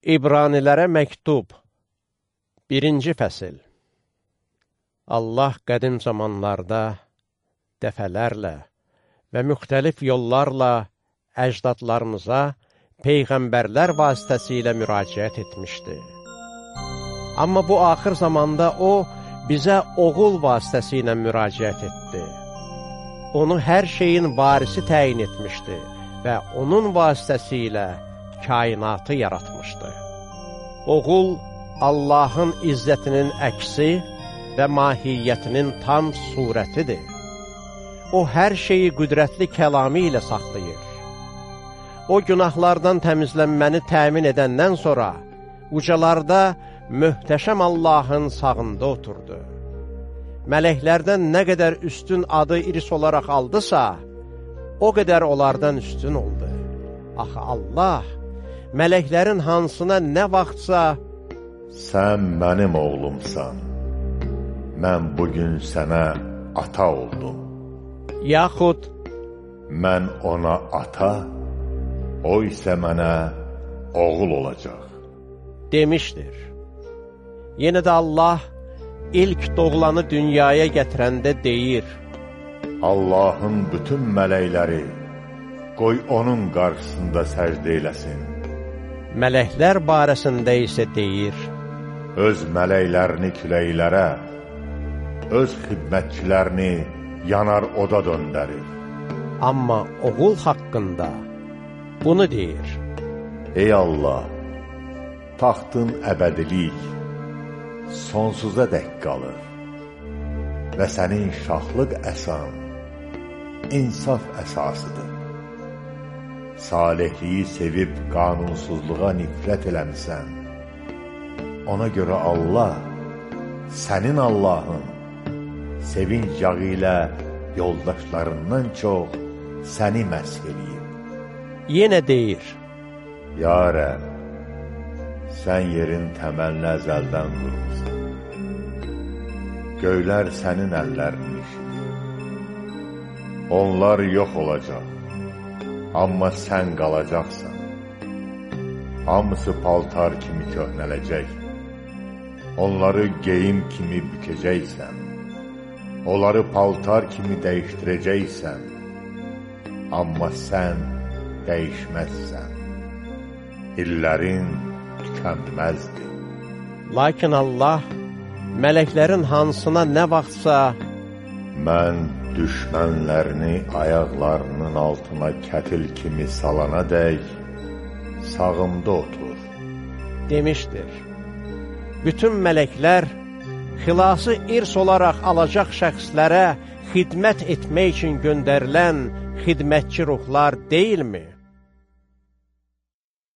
İbranilərə məktub 1-ci fəsil Allah qədim zamanlarda dəfələrlə və müxtəlif yollarla əcdadlarımıza peyğəmbərlər vasitəsilə müraciət etmişdi. Amma bu axır zamanda O, bizə oğul vasitəsilə müraciət etdi. Onu hər şeyin varisi təyin etmişdi və onun vasitəsilə kainatı yaratmışdı. Oğul, Allahın izzətinin əksi və mahiyyətinin tam surətidir. O, hər şeyi qüdrətli kəlamı ilə saxlayır. O, günahlardan təmizlənməni təmin edəndən sonra, ucalarda möhtəşəm Allahın sağında oturdu. Mələklərdən nə qədər üstün adı iris olaraq aldısa, o qədər onlardan üstün oldu. Axı Allah mələklərin hansına nə vaxtsa Sən mənim oğlumsan, mən bugün sənə ata oldum. Yaxud Mən ona ata, o isə mənə oğul olacaq. demişdir. Yenə də Allah ilk doğulanı dünyaya gətirəndə deyir, Allahın bütün mələkləri qoy onun qarşısında səcdə eləsin. Mələklər barəsində isə deyir, öz mələklərini küləklərə, öz xidmətçilərini yanar oda döndərir. amma oğul haqqında bunu deyir, Ey Allah, taxtın əbədilik sonsuza dək qalır və sənin şahlıq əsan insaf əsasıdır. Salihliyi sevib qanunsuzluğa nifrət eləmisən. Ona görə Allah, sənin Allahın, sevinç yağı ilə yoldaşlarından çox səni məsk eləyib. yenə deyir, Ya Rəb, sən yerin təməlini əzəldən qurmuşsan. Göylər sənin əllərinin işidir. Onlar yox olacaq, amma sən qalacaqsan. Hamısı paltar kimi köhnələcək. Onları geyim kimi bükəcəksən. Onları paltar kimi dəyişdirəcəksən. Amma sən dəyişməzsən. İllərin tükənməzdir. lakin Allah mələklərin hansına nə vaxtsa Mən düşmənlərini ayaqlarının altına kətil kimi salana dək, sağımda otur. demişdir. Bütün mələklər xilası irs olaraq alacaq şəxslərə xidmət etmək üçün göndərilən xidmətçi ruhlar deyilmi?